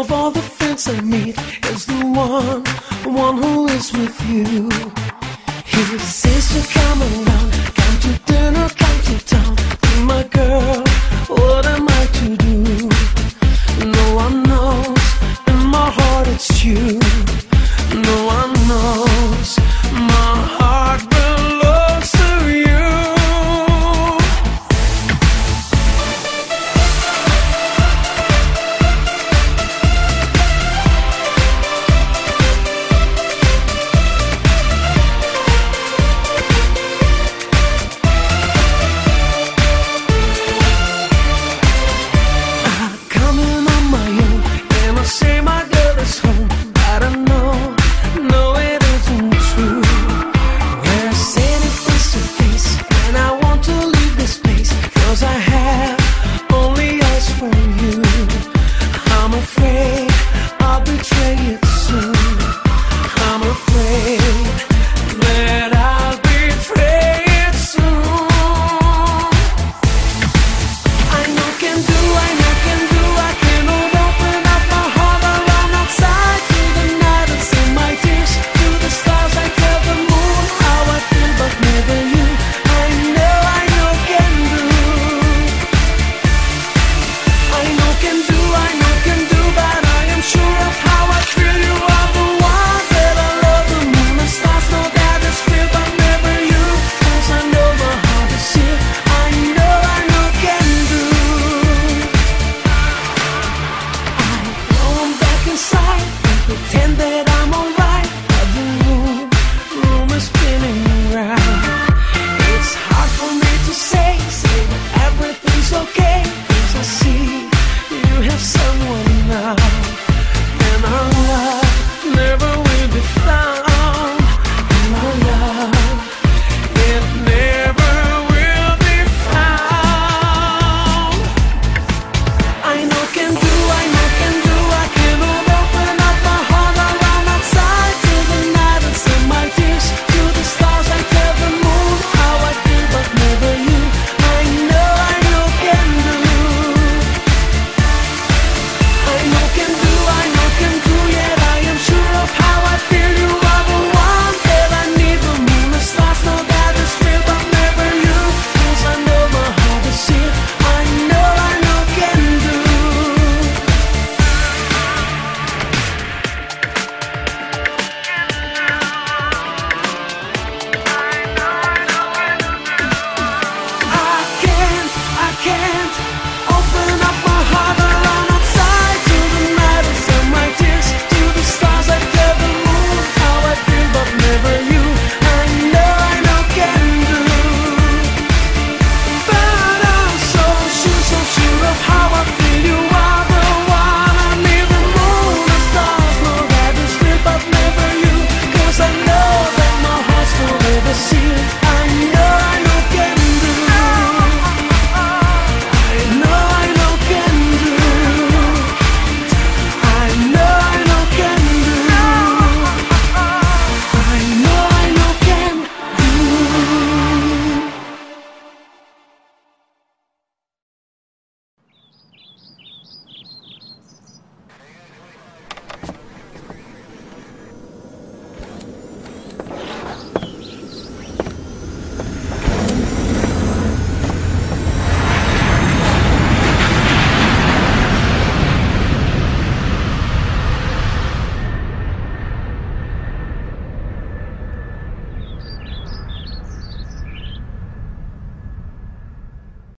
of all the friends I meet is the one, one who is with you. He says to come around, come to dinner, come to town.